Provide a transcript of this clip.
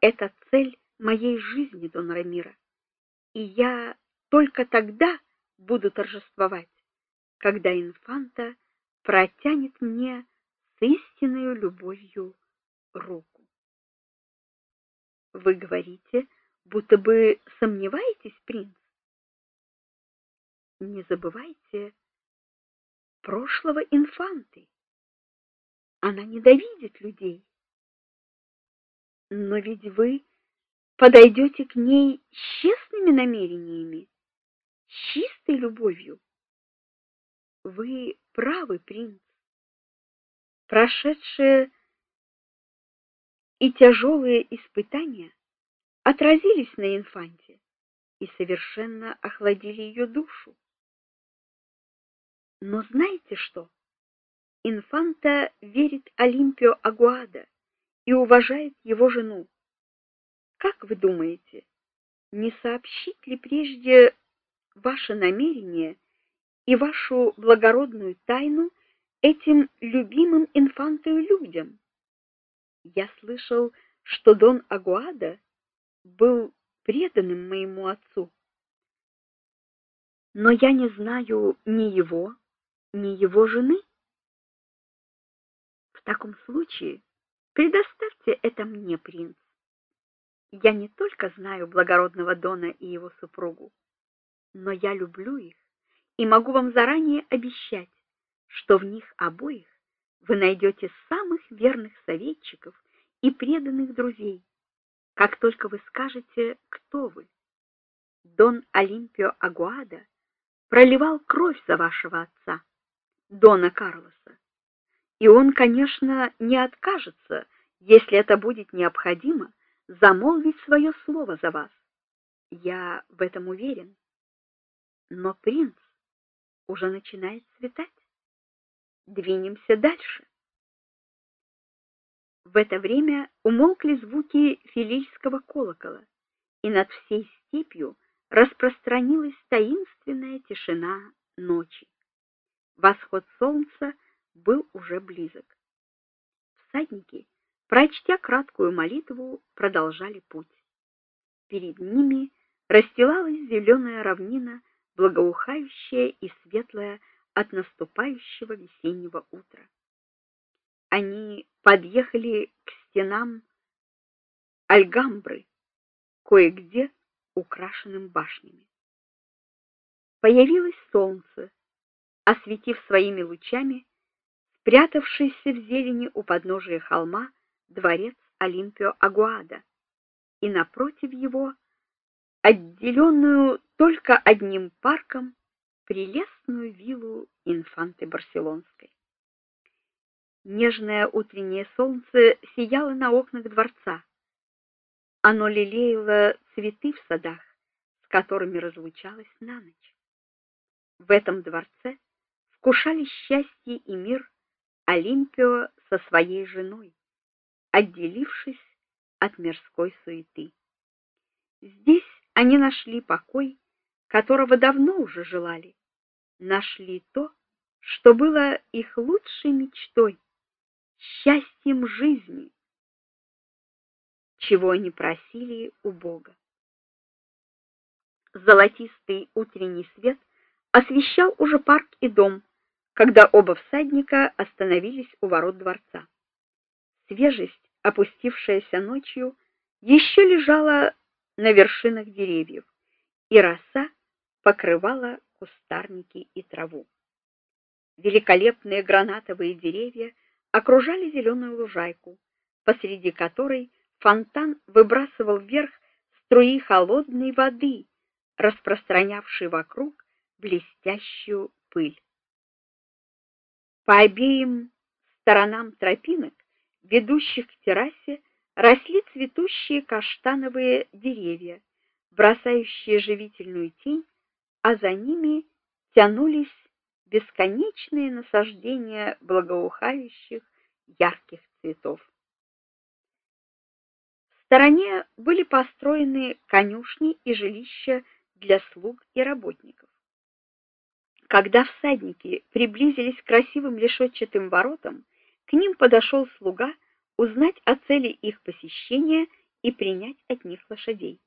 Это цель моей жизни, Дон Рамира. И я только тогда буду торжествовать, когда инфанта протянет мне с истинной любовью руку. Вы говорите, будто бы сомневаетесь, принц? Не забывайте прошлого инфанты. Она ненавидит людей. Ведь вы подойдете к ней с честными намерениями, с чистой любовью. Вы правы, принц. Прошедшие и тяжелые испытания отразились на инфанте и совершенно охладили ее душу. Но знаете что? Инфанта верит Олимпио Агуада и уважает его жену. Как вы думаете, не сообщить ли прежде ваше намерение и вашу благородную тайну этим любимым инфантою людям? Я слышал, что Дон Агуада был преданным моему отцу. Но я не знаю ни его, ни его жены. В таком случае предоставьте это мне, принц. Я не только знаю благородного Дона и его супругу, но я люблю их и могу вам заранее обещать, что в них обоих вы найдете самых верных советчиков и преданных друзей, как только вы скажете, кто вы. Дон Олимпио Агуада проливал кровь за вашего отца, Дона Карлоса. И он, конечно, не откажется, если это будет необходимо, замолвить свое слово за вас. Я в этом уверен. Но принц уже начинает цветать. Двинемся дальше. В это время умолкли звуки филийского колокола, и над всей степью распространилась таинственная тишина ночи. Восход солнца был уже близок. Всадники прочтя краткую молитву, продолжали путь. Перед ними расстилалась зеленая равнина, благоухающая и светлая от наступающего весеннего утра. Они подъехали к стенам Альгамбры, кое-где украшенным башнями. Появилось солнце, осветив своими лучами спрятавшийся в зелени у подножия холма дворец Олимпио Агуада, и напротив его, отделенную только одним парком, прелестную виллу инфанты Барселонской. Нежное утреннее солнце сияло на окнах дворца. Оно лелеяло цветы в садах, с которыми разлучалось на ночь. В этом дворце вкушали счастье и мир Олимпио со своей женой отделившись от мирской суеты. Здесь они нашли покой, которого давно уже желали. Нашли то, что было их лучшей мечтой, счастьем жизни, чего они просили у Бога. Золотистый утренний свет освещал уже парк и дом, когда оба всадника остановились у ворот дворца. Свежесть, опустившаяся ночью, еще лежала на вершинах деревьев, и роса покрывала кустарники и траву. Великолепные гранатовые деревья окружали зеленую лужайку, посреди которой фонтан выбрасывал вверх струи холодной воды, распространявшей вокруг блестящую пыль. По обеим сторонам тропинок ведущих к террасе, росли цветущие каштановые деревья, бросающие живительную тень, а за ними тянулись бесконечные насаждения благоухающих ярких цветов. В стороне были построены конюшни и жилища для слуг и работников. Когда всадники приблизились к красивым решетчатым воротам, к ним подошел слуга узнать о цели их посещения и принять от них лошадей.